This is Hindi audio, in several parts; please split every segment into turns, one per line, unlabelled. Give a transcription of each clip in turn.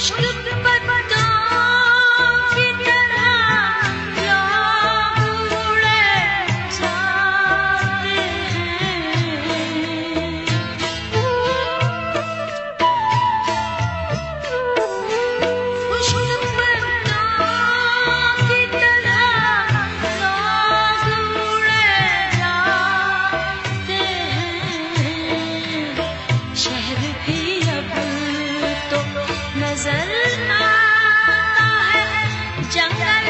Stück 想干。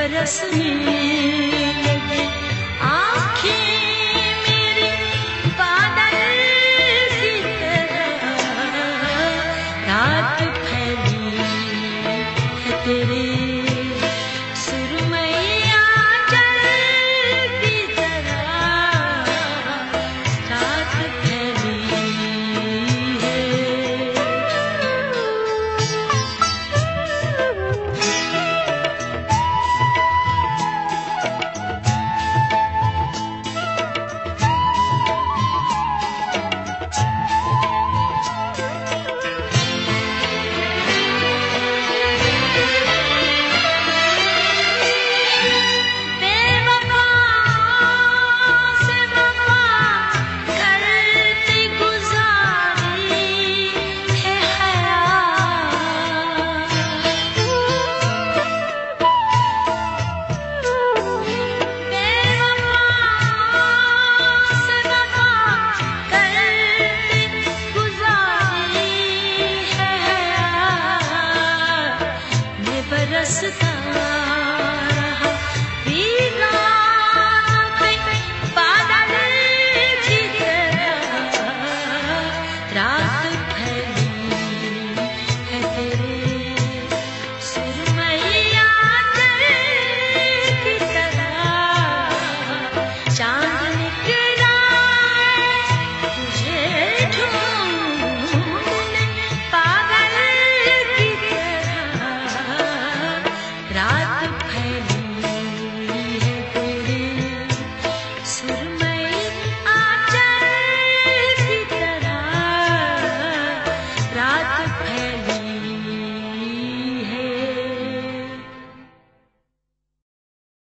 बरसने। लगे बादल सी तरह रात